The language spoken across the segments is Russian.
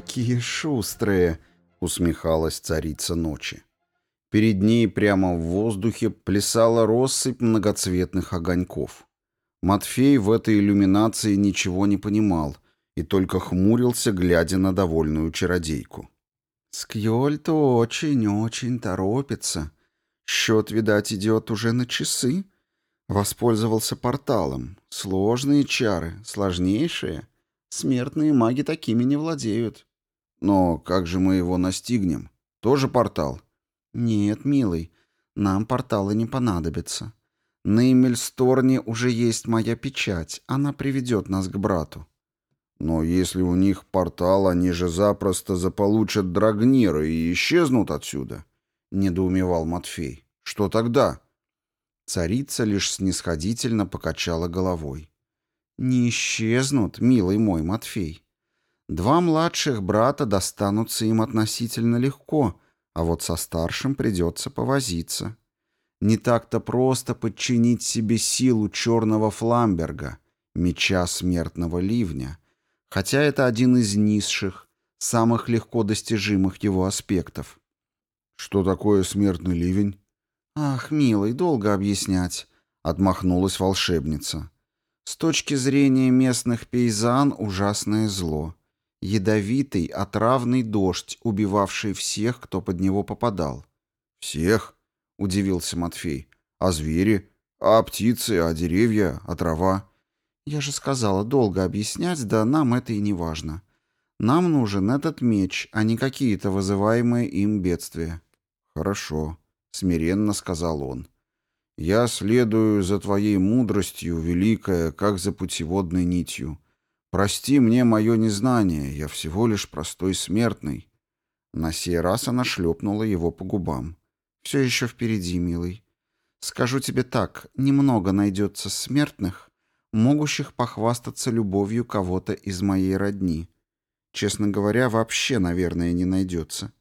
какие шустрые!» — усмехалась царица ночи. Перед ней прямо в воздухе плясала россыпь многоцветных огоньков. Матфей в этой иллюминации ничего не понимал и только хмурился, глядя на довольную чародейку. «Скьоль-то очень-очень торопится. Счет, видать, идет уже на часы. Воспользовался порталом. Сложные чары, сложнейшие. Смертные маги такими не владеют». Но как же мы его настигнем? Тоже портал? Нет, милый, нам порталы не понадобятся. На Эмильсторне уже есть моя печать, она приведет нас к брату. Но если у них портал, они же запросто заполучат Драгнира и исчезнут отсюда, — недоумевал Матфей. Что тогда? Царица лишь снисходительно покачала головой. Не исчезнут, милый мой Матфей. Два младших брата достанутся им относительно легко, а вот со старшим придется повозиться. Не так-то просто подчинить себе силу черного фламберга, меча смертного ливня, хотя это один из низших, самых легко достижимых его аспектов. «Что такое смертный ливень?» «Ах, милый, долго объяснять», — отмахнулась волшебница. «С точки зрения местных пейзан ужасное зло. Ядовитый, отравный дождь, убивавший всех, кто под него попадал. «Всех?» — удивился Матфей. «А звери? А птицы? А деревья? А трава?» «Я же сказала, долго объяснять, да нам это и не важно. Нам нужен этот меч, а не какие-то вызываемые им бедствия». «Хорошо», — смиренно сказал он. «Я следую за твоей мудростью, великая, как за путеводной нитью. «Прости мне мое незнание, я всего лишь простой смертный». На сей раз она шлепнула его по губам. «Все еще впереди, милый. Скажу тебе так, немного найдется смертных, могущих похвастаться любовью кого-то из моей родни. Честно говоря, вообще, наверное, не найдется.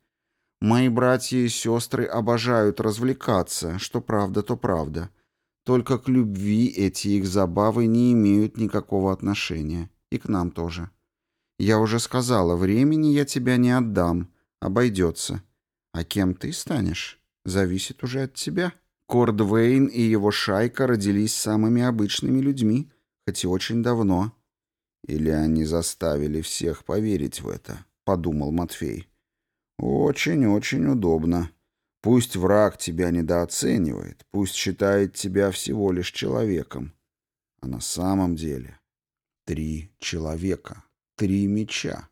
Мои братья и сестры обожают развлекаться, что правда, то правда. Только к любви эти их забавы не имеют никакого отношения. И к нам тоже. Я уже сказала, времени я тебя не отдам. Обойдется. А кем ты станешь? Зависит уже от тебя. Корд Вейн и его шайка родились самыми обычными людьми, хоть и очень давно. Или они заставили всех поверить в это, подумал Матфей. Очень-очень удобно. Пусть враг тебя недооценивает, пусть считает тебя всего лишь человеком. А на самом деле Три человека. Три меча.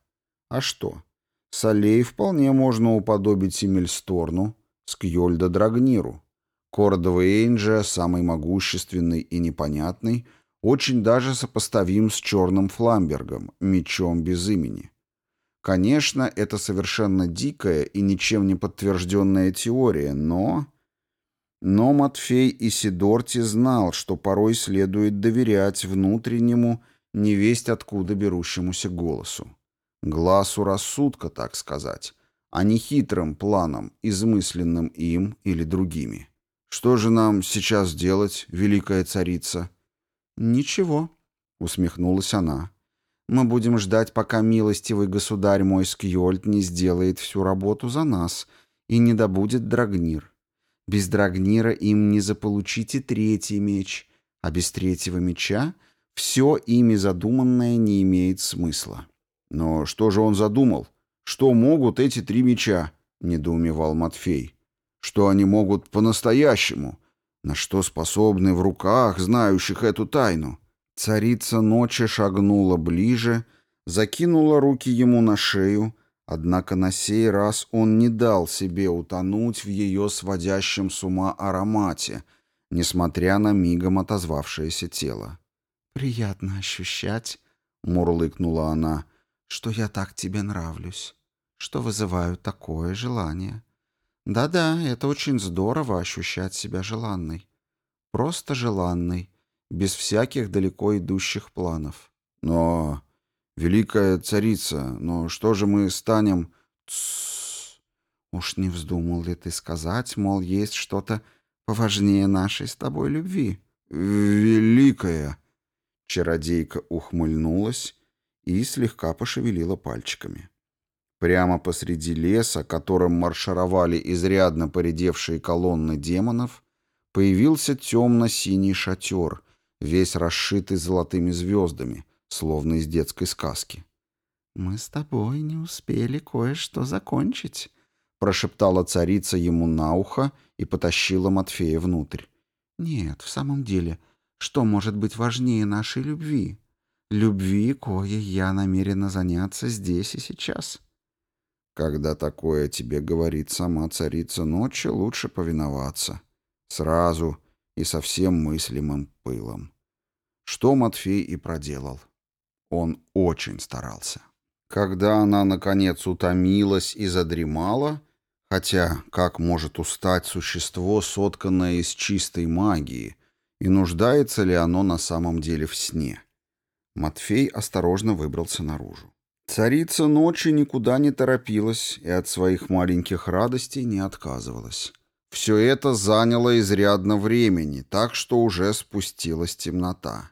А что? Солей вполне можно уподобить Семельсторну, Скьольда Драгниру. Кордова Эйнджа, самый могущественный и непонятный, очень даже сопоставим с черным фламбергом, мечом без имени. Конечно, это совершенно дикая и ничем не подтвержденная теория, но... Но Матфей Исидорти знал, что порой следует доверять внутреннему невесть откуда берущемуся голосу. Глазу рассудка, так сказать, а не хитрым планом, измысленным им или другими. «Что же нам сейчас делать, великая царица?» «Ничего», — усмехнулась она. «Мы будем ждать, пока милостивый государь мой Скьольд не сделает всю работу за нас и не добудет Драгнир. Без Драгнира им не заполучите третий меч, а без третьего меча — все ими задуманное не имеет смысла. Но что же он задумал? Что могут эти три меча? Недоумевал Матфей. Что они могут по-настоящему? На что способны в руках, знающих эту тайну? Царица ночи шагнула ближе, закинула руки ему на шею, однако на сей раз он не дал себе утонуть в ее сводящем с ума аромате, несмотря на мигом отозвавшееся тело. «Приятно ощущать», — мурлыкнула она, — «что я так тебе нравлюсь, что вызываю такое желание». «Да-да, это очень здорово ощущать себя желанной. Просто желанной, без всяких далеко идущих планов». «Но, великая царица, но что же мы станем...» «Уж не вздумал ли ты сказать, мол, есть что-то поважнее нашей с тобой любви?» «Великая!» Чародейка ухмыльнулась и слегка пошевелила пальчиками. Прямо посреди леса, которым маршировали изрядно поредевшие колонны демонов, появился темно-синий шатер, весь расшитый золотыми звездами, словно из детской сказки. «Мы с тобой не успели кое-что закончить», — прошептала царица ему на ухо и потащила Матфея внутрь. «Нет, в самом деле, что может быть важнее нашей любви? Любви, коей я намерена заняться здесь и сейчас. Когда такое тебе говорит сама царица ночи, лучше повиноваться. Сразу и со всем мыслимым пылом. Что Матфей и проделал. Он очень старался. Когда она, наконец, утомилась и задремала, хотя как может устать существо, сотканное из чистой магии, и нуждается ли оно на самом деле в сне. Матфей осторожно выбрался наружу. Царица ночи никуда не торопилась и от своих маленьких радостей не отказывалась. Все это заняло изрядно времени, так что уже спустилась темнота.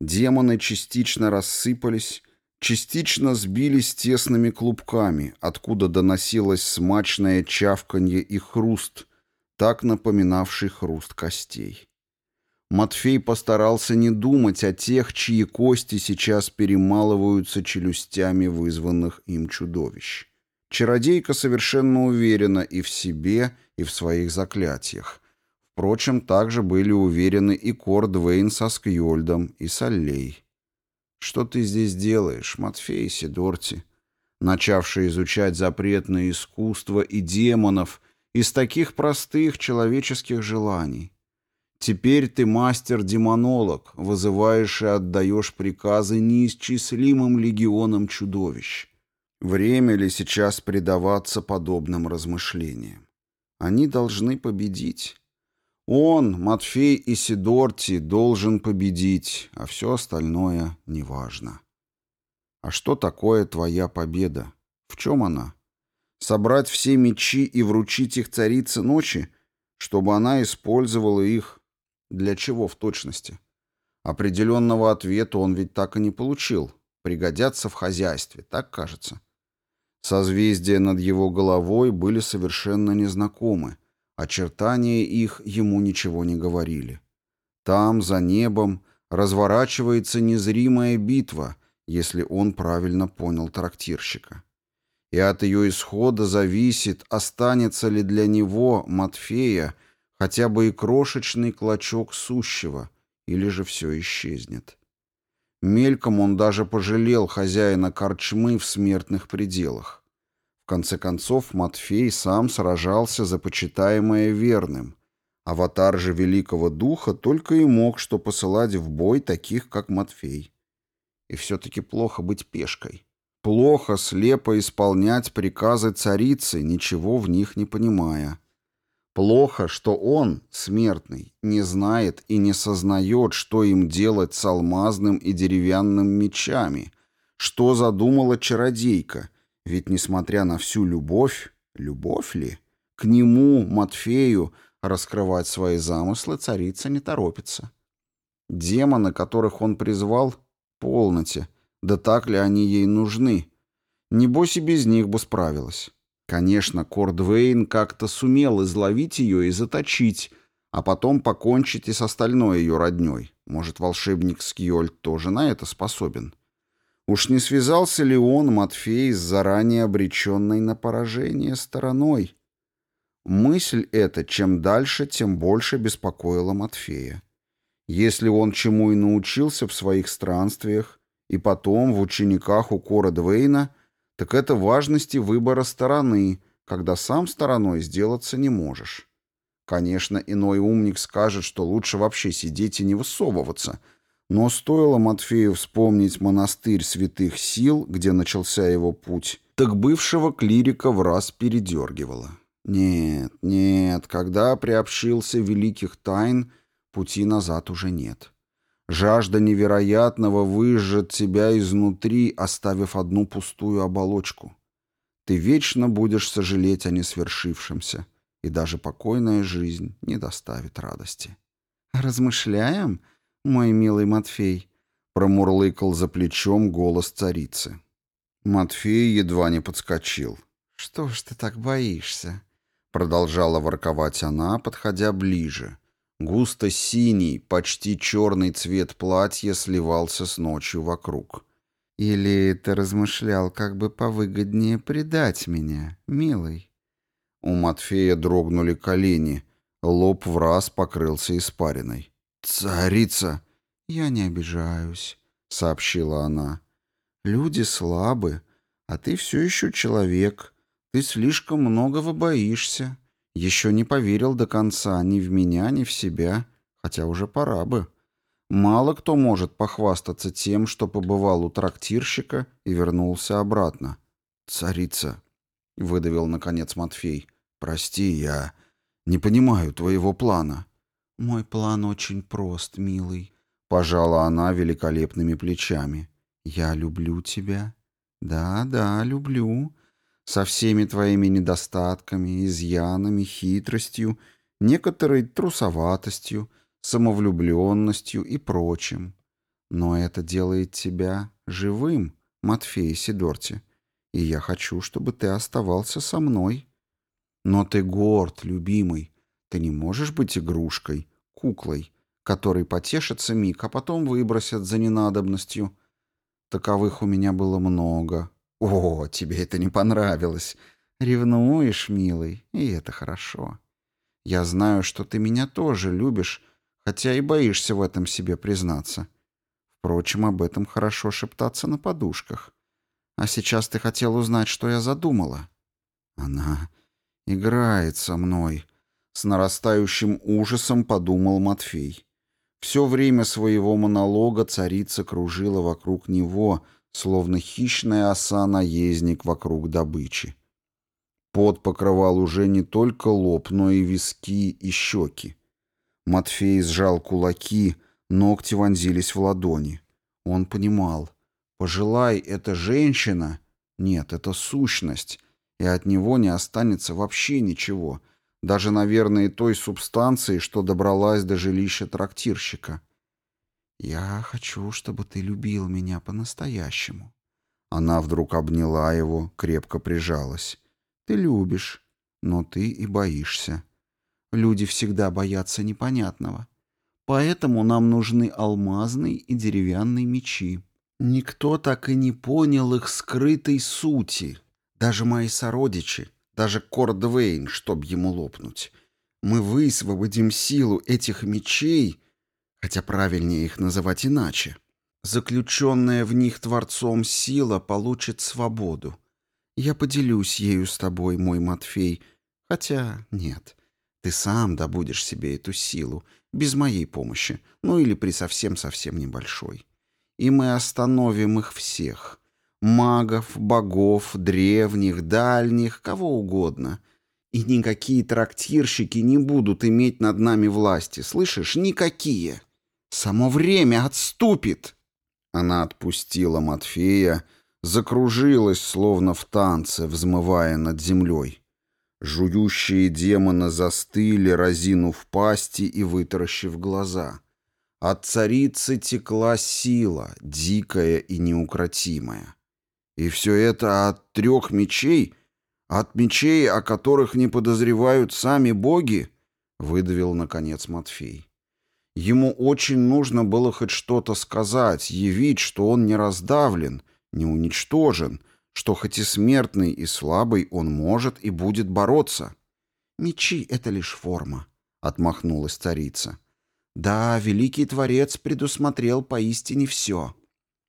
Демоны частично рассыпались, частично сбились тесными клубками, откуда доносилось смачное чавканье и хруст, так напоминавший хруст костей. Матфей постарался не думать о тех, чьи кости сейчас перемалываются челюстями вызванных им чудовищ. Чародейка совершенно уверена и в себе, и в своих заклятиях. Впрочем, также были уверены и Кордвейн со Скьольдом, и Саллей. «Что ты здесь делаешь, Матфей Сидорти?» начавший изучать запретное искусство и демонов из таких простых человеческих желаний. Теперь ты мастер-демонолог, вызываешь и отдаешь приказы неисчислимым легионам чудовищ. Время ли сейчас предаваться подобным размышлениям? Они должны победить. Он, Матфей и Сидорти, должен победить, а все остальное неважно. А что такое твоя победа? В чем она? Собрать все мечи и вручить их царице ночи, чтобы она использовала их для чего в точности? Определенного ответа он ведь так и не получил. Пригодятся в хозяйстве, так кажется. Созвездия над его головой были совершенно незнакомы. Очертания их ему ничего не говорили. Там, за небом, разворачивается незримая битва, если он правильно понял трактирщика. И от ее исхода зависит, останется ли для него, Матфея, хотя бы и крошечный клочок сущего, или же все исчезнет. Мельком он даже пожалел хозяина корчмы в смертных пределах. В конце концов, Матфей сам сражался за почитаемое верным. Аватар же Великого Духа только и мог что посылать в бой таких, как Матфей. И все-таки плохо быть пешкой. Плохо слепо исполнять приказы царицы, ничего в них не понимая. Плохо, что он, смертный, не знает и не сознает, что им делать с алмазным и деревянным мечами, что задумала чародейка, ведь, несмотря на всю любовь, любовь ли, к нему, Матфею, раскрывать свои замыслы царица не торопится. Демоны, которых он призвал, полноте, да так ли они ей нужны? Небось и без них бы справилась. Конечно, Кордвейн как-то сумел изловить ее и заточить, а потом покончить и с остальной ее родней. Может, волшебник Скиольд тоже на это способен? Уж не связался ли он, Матфей, с заранее обреченной на поражение стороной? Мысль эта чем дальше, тем больше беспокоила Матфея. Если он чему и научился в своих странствиях, и потом в учениках у Кора Двейна — так это важности выбора стороны, когда сам стороной сделаться не можешь. Конечно, иной умник скажет, что лучше вообще сидеть и не высовываться, но стоило Матфею вспомнить монастырь святых сил, где начался его путь, так бывшего клирика в раз передергивало. Нет, нет, когда приобщился великих тайн, пути назад уже нет. Жажда невероятного выжжет тебя изнутри, оставив одну пустую оболочку. Ты вечно будешь сожалеть о несвершившемся, и даже покойная жизнь не доставит радости. «Размышляем, мой милый Матфей?» — промурлыкал за плечом голос царицы. Матфей едва не подскочил. «Что ж ты так боишься?» — продолжала ворковать она, подходя ближе — Густо-синий, почти черный цвет платья сливался с ночью вокруг. «Или ты размышлял, как бы повыгоднее предать меня, милый?» У Матфея дрогнули колени, лоб в раз покрылся испариной. «Царица!» «Я не обижаюсь», — сообщила она. «Люди слабы, а ты все еще человек. Ты слишком многого боишься. Еще не поверил до конца ни в меня, ни в себя, хотя уже пора бы. Мало кто может похвастаться тем, что побывал у трактирщика и вернулся обратно. «Царица», — выдавил наконец Матфей, — «прости, я не понимаю твоего плана». «Мой план очень прост, милый», — пожала она великолепными плечами. «Я люблю тебя». «Да, да, люблю со всеми твоими недостатками, изъянами, хитростью, некоторой трусоватостью, самовлюбленностью и прочим. Но это делает тебя живым, Матфей Сидорти, и я хочу, чтобы ты оставался со мной. Но ты горд, любимый, ты не можешь быть игрушкой, куклой, которой потешится миг, а потом выбросят за ненадобностью. Таковых у меня было много, «О, тебе это не понравилось. Ревнуешь, милый, и это хорошо. Я знаю, что ты меня тоже любишь, хотя и боишься в этом себе признаться. Впрочем, об этом хорошо шептаться на подушках. А сейчас ты хотел узнать, что я задумала». «Она играет со мной», — с нарастающим ужасом подумал Матфей. Все время своего монолога царица кружила вокруг него — словно хищная оса-наездник вокруг добычи. Пот покрывал уже не только лоб, но и виски и щеки. Матфей сжал кулаки, ногти вонзились в ладони. Он понимал, пожелай это женщина, нет, это сущность, и от него не останется вообще ничего, даже, наверное, той субстанции, что добралась до жилища трактирщика. «Я хочу, чтобы ты любил меня по-настоящему». Она вдруг обняла его, крепко прижалась. «Ты любишь, но ты и боишься. Люди всегда боятся непонятного. Поэтому нам нужны алмазные и деревянные мечи. Никто так и не понял их скрытой сути. Даже мои сородичи, даже Кордвейн, чтоб ему лопнуть. Мы высвободим силу этих мечей» хотя правильнее их называть иначе. Заключенная в них Творцом сила получит свободу. Я поделюсь ею с тобой, мой Матфей, хотя нет. Ты сам добудешь себе эту силу, без моей помощи, ну или при совсем-совсем небольшой. И мы остановим их всех. Магов, богов, древних, дальних, кого угодно. И никакие трактирщики не будут иметь над нами власти, слышишь? Никакие!» Само время отступит. Она отпустила Матфея, закружилась, словно в танце, взмывая над землей. Жующие демоны застыли, разинув пасти и вытаращив глаза. От царицы текла сила, дикая и неукротимая. И все это от трех мечей, от мечей, о которых не подозревают сами боги, выдавил, наконец, Матфей. Ему очень нужно было хоть что-то сказать, явить, что он не раздавлен, не уничтожен, что хоть и смертный и слабый, он может и будет бороться. «Мечи — это лишь форма», — отмахнулась царица. «Да, великий творец предусмотрел поистине все».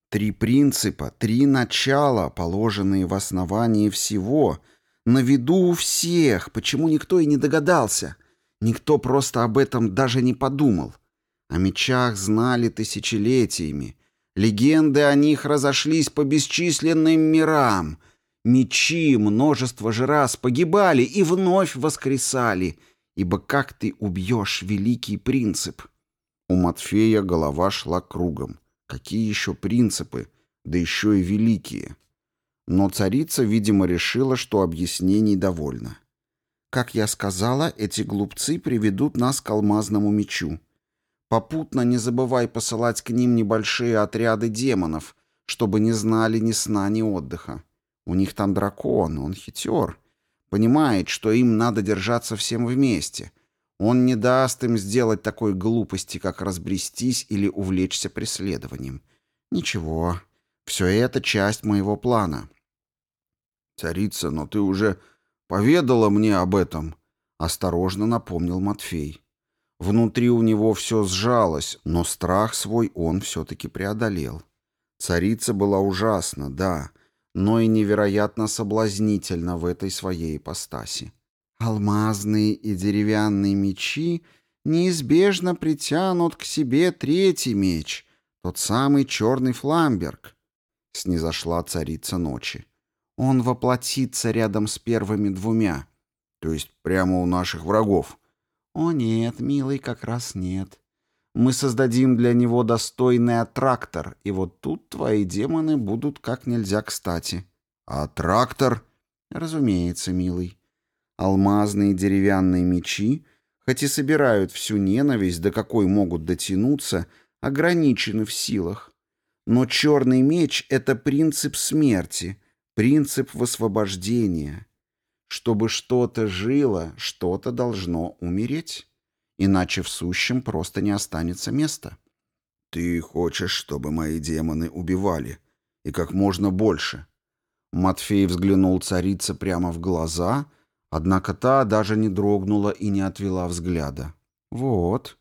Три принципа, три начала, положенные в основании всего, на виду у всех, почему никто и не догадался. Никто просто об этом даже не подумал. О мечах знали тысячелетиями. Легенды о них разошлись по бесчисленным мирам. Мечи множество же раз погибали и вновь воскресали, ибо как ты убьешь великий принцип? У Матфея голова шла кругом. Какие еще принципы, да еще и великие? Но царица, видимо, решила, что объяснений довольно. Как я сказала, эти глупцы приведут нас к алмазному мечу. Попутно не забывай посылать к ним небольшие отряды демонов, чтобы не знали ни сна, ни отдыха. У них там дракон, он хитер. Понимает, что им надо держаться всем вместе. Он не даст им сделать такой глупости, как разбрестись или увлечься преследованием. Ничего, все это часть моего плана. «Царица, но ты уже поведала мне об этом», — осторожно напомнил Матфей. Внутри у него все сжалось, но страх свой он все-таки преодолел. Царица была ужасна, да, но и невероятно соблазнительна в этой своей ипостаси. Алмазные и деревянные мечи неизбежно притянут к себе третий меч, тот самый черный фламберг. Снизошла царица ночи. Он воплотится рядом с первыми двумя, то есть прямо у наших врагов, «О нет, милый, как раз нет. Мы создадим для него достойный аттрактор, и вот тут твои демоны будут как нельзя кстати». «Аттрактор?» «Разумеется, милый. Алмазные деревянные мечи, хоть и собирают всю ненависть, до какой могут дотянуться, ограничены в силах. Но черный меч — это принцип смерти, принцип высвобождения». Чтобы что-то жило, что-то должно умереть. Иначе в сущем просто не останется места. «Ты хочешь, чтобы мои демоны убивали? И как можно больше?» Матфей взглянул царице прямо в глаза, однако та даже не дрогнула и не отвела взгляда. «Вот,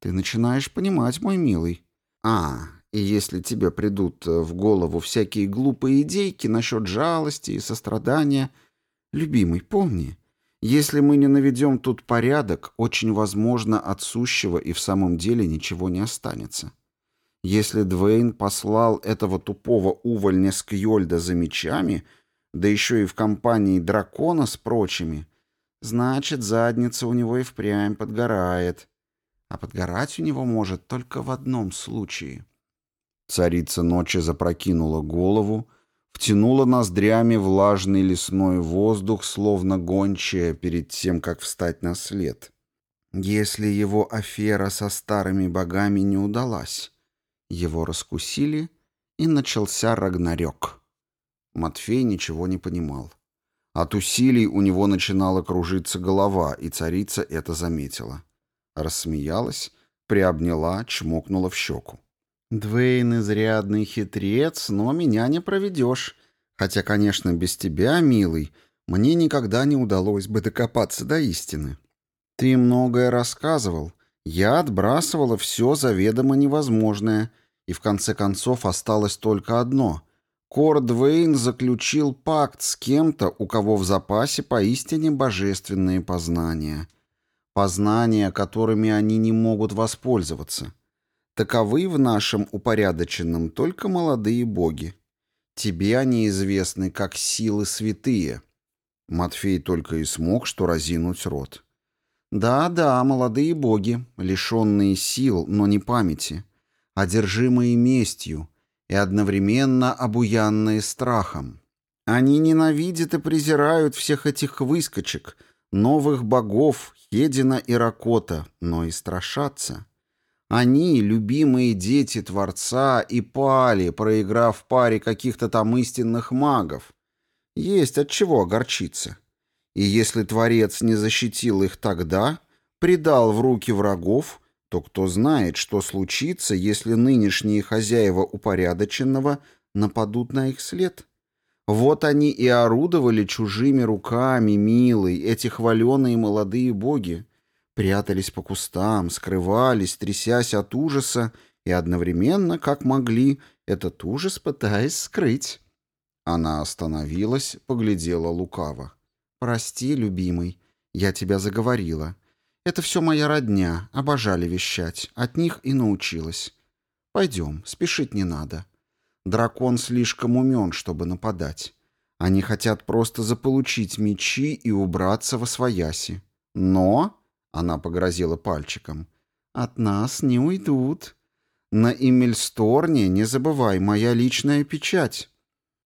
ты начинаешь понимать, мой милый. А, и если тебе придут э, в голову всякие глупые идейки насчет жалости и сострадания, Любимый, помни, если мы не наведем тут порядок, очень возможно, от сущего и в самом деле ничего не останется. Если Двейн послал этого тупого увольня с Кьольда за мечами, да еще и в компании дракона с прочими, значит, задница у него и впрямь подгорает. А подгорать у него может только в одном случае. Царица ночи запрокинула голову, — втянула ноздрями влажный лесной воздух, словно гончая перед тем, как встать на след. Если его афера со старыми богами не удалась, его раскусили, и начался Рагнарёк. Матфей ничего не понимал. От усилий у него начинала кружиться голова, и царица это заметила. Рассмеялась, приобняла, чмокнула в щеку. «Двейн изрядный хитрец, но меня не проведешь. Хотя, конечно, без тебя, милый, мне никогда не удалось бы докопаться до истины. Ты многое рассказывал. Я отбрасывала все заведомо невозможное, и в конце концов осталось только одно. Кор Двейн заключил пакт с кем-то, у кого в запасе поистине божественные познания. Познания, которыми они не могут воспользоваться». Таковы в нашем упорядоченном только молодые боги. Тебе они известны как силы святые. Матфей только и смог, что разинуть рот. Да-да, молодые боги, лишенные сил, но не памяти, одержимые местью и одновременно обуянные страхом. Они ненавидят и презирают всех этих выскочек, новых богов, Хедина и Ракота, но и страшатся. Они, любимые дети Творца, и пали, проиграв паре каких-то там истинных магов. Есть от чего огорчиться. И если Творец не защитил их тогда, предал в руки врагов, то кто знает, что случится, если нынешние хозяева упорядоченного нападут на их след. Вот они и орудовали чужими руками, милый, эти хваленые молодые боги прятались по кустам, скрывались, трясясь от ужаса и одновременно, как могли, этот ужас пытаясь скрыть. Она остановилась, поглядела лукаво. «Прости, любимый, я тебя заговорила. Это все моя родня, обожали вещать, от них и научилась. Пойдем, спешить не надо. Дракон слишком умен, чтобы нападать. Они хотят просто заполучить мечи и убраться во свояси. Но...» Она погрозила пальчиком. «От нас не уйдут. На Эмильсторне, не забывай, моя личная печать».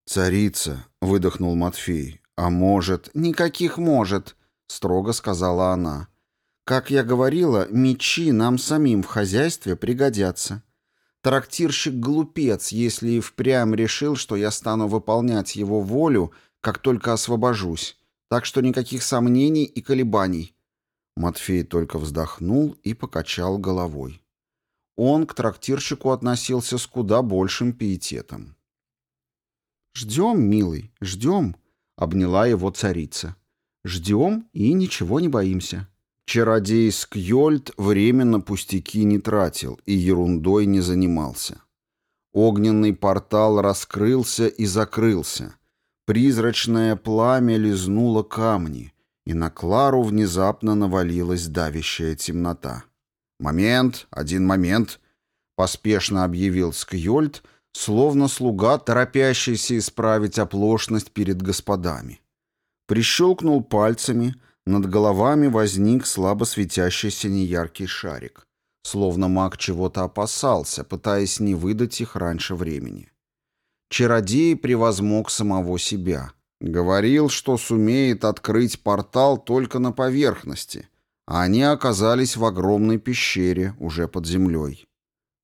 «Царица», — выдохнул Матфей, — «а может...» «Никаких может», — строго сказала она. «Как я говорила, мечи нам самим в хозяйстве пригодятся. Трактирщик глупец, если и впрямь решил, что я стану выполнять его волю, как только освобожусь. Так что никаких сомнений и колебаний. Матфей только вздохнул и покачал головой. Он к трактирщику относился с куда большим пиететом. «Ждем, милый, ждем», — обняла его царица. «Ждем и ничего не боимся». Чародей Скьольд временно пустяки не тратил и ерундой не занимался. Огненный портал раскрылся и закрылся. Призрачное пламя лизнуло камни — и на Клару внезапно навалилась давящая темнота. «Момент, один момент», — поспешно объявил Скьольд, словно слуга, торопящийся исправить оплошность перед господами. Прищелкнул пальцами, над головами возник слабо светящийся неяркий шарик, словно маг чего-то опасался, пытаясь не выдать их раньше времени. Чародей превозмог самого себя — Говорил, что сумеет открыть портал только на поверхности, а они оказались в огромной пещере, уже под землей.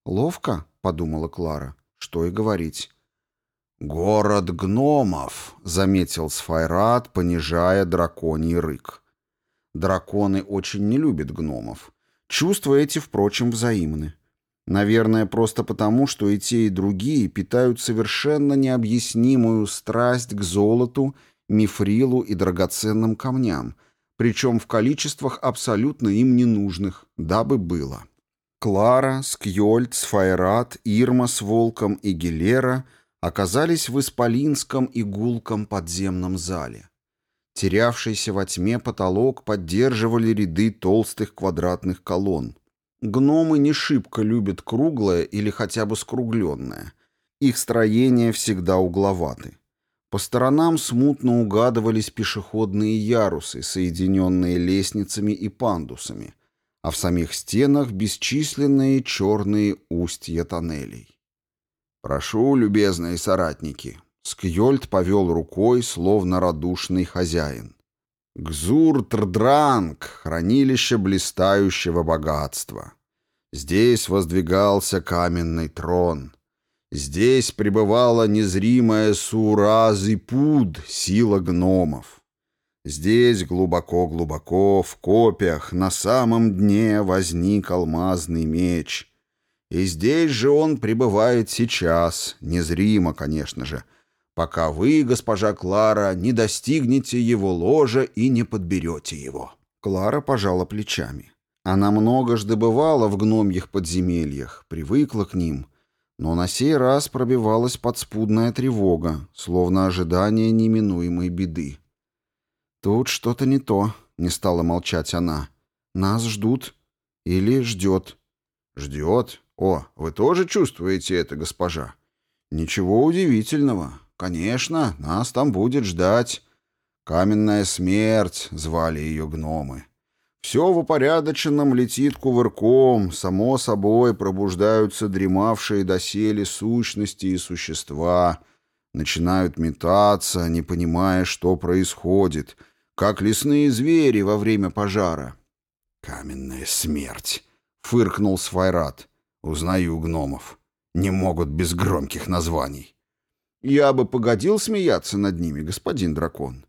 «Ловко», — подумала Клара, — «что и говорить». «Город гномов», — заметил Сфайрат, понижая драконий рык. Драконы очень не любят гномов. Чувства эти, впрочем, взаимны. Наверное, просто потому, что и те, и другие питают совершенно необъяснимую страсть к золоту, мифрилу и драгоценным камням, причем в количествах абсолютно им ненужных, дабы было. Клара, Скьольд, Сфайрат, Ирма с Волком и Гилера оказались в исполинском и подземном зале. Терявшийся во тьме потолок поддерживали ряды толстых квадратных колонн. Гномы не шибко любят круглое или хотя бы скругленное. Их строения всегда угловаты. По сторонам смутно угадывались пешеходные ярусы, соединенные лестницами и пандусами, а в самих стенах бесчисленные черные устья тоннелей. «Прошу, любезные соратники!» Скьольд повел рукой, словно радушный хозяин. Гзур-Трдранг, хранилище блистающего богатства. Здесь воздвигался каменный трон. Здесь пребывала незримая Суразипуд, сила гномов. Здесь глубоко-глубоко, в копьях на самом дне возник алмазный меч. И здесь же он пребывает сейчас, незримо, конечно же, пока вы, госпожа Клара, не достигнете его ложа и не подберете его». Клара пожала плечами. Она многожды бывала в гномьих подземельях, привыкла к ним, но на сей раз пробивалась подспудная тревога, словно ожидание неминуемой беды. «Тут что-то не то», — не стала молчать она. «Нас ждут. Или ждет». «Ждет? О, вы тоже чувствуете это, госпожа?» «Ничего удивительного. Конечно, нас там будет ждать. Каменная смерть, звали ее гномы. Все в упорядоченном летит кувырком, само собой пробуждаются дремавшие доселе сущности и существа, начинают метаться, не понимая, что происходит, как лесные звери во время пожара. «Каменная смерть!» — фыркнул Свайрат. «Узнаю гномов. Не могут без громких названий. Я бы погодил смеяться над ними, господин дракон.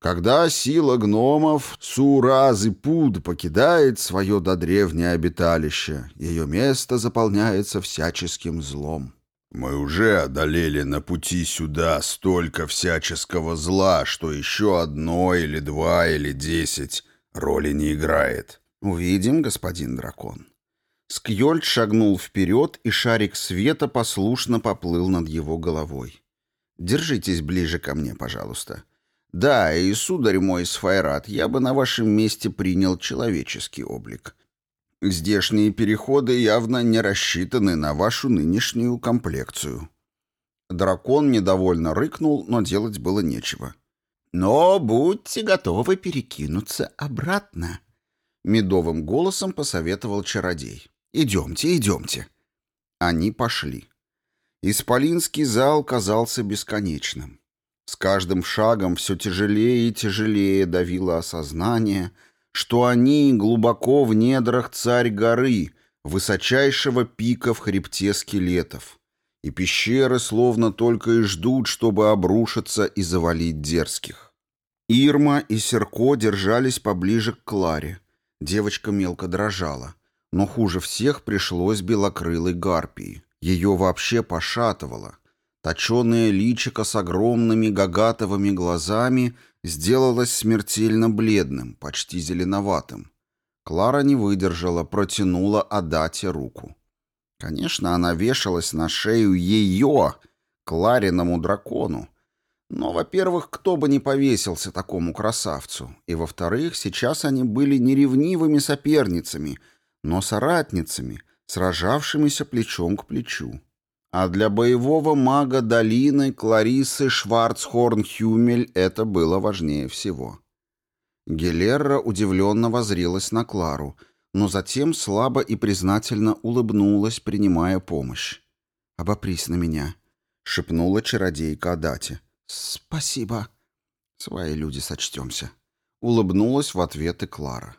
Когда сила гномов Суразы Пуд покидает свое додревнее обиталище, ее место заполняется всяческим злом. Мы уже одолели на пути сюда столько всяческого зла, что еще одно или два или десять роли не играет. Увидим, господин дракон. Скьольд шагнул вперед, и шарик света послушно поплыл над его головой. Держитесь ближе ко мне, пожалуйста. Да, и сударь мой Сфайрат, я бы на вашем месте принял человеческий облик. Здешние переходы явно не рассчитаны на вашу нынешнюю комплекцию». Дракон недовольно рыкнул, но делать было нечего. «Но будьте готовы перекинуться обратно», — медовым голосом посоветовал чародей. «Идемте, идемте». Они пошли. Исполинский зал казался бесконечным. С каждым шагом все тяжелее и тяжелее давило осознание, что они глубоко в недрах царь горы, высочайшего пика в хребте скелетов, и пещеры словно только и ждут, чтобы обрушиться и завалить дерзких. Ирма и Серко держались поближе к Кларе. Девочка мелко дрожала, но хуже всех пришлось белокрылой гарпии. Ее вообще пошатывало. Точеное личико с огромными гагатовыми глазами сделалось смертельно бледным, почти зеленоватым. Клара не выдержала, протянула Адате руку. Конечно, она вешалась на шею ее, Клариному дракону. Но, во-первых, кто бы не повесился такому красавцу, и, во-вторых, сейчас они были не ревнивыми соперницами, но соратницами — сражавшимися плечом к плечу. А для боевого мага долины Кларисы Шварцхорн-Хюмель это было важнее всего. Гелерра удивленно возрилась на Клару, но затем слабо и признательно улыбнулась, принимая помощь. «Обопрись на меня», — шепнула чародейка Адате. «Спасибо. Свои люди сочтемся», — улыбнулась в ответ и Клара.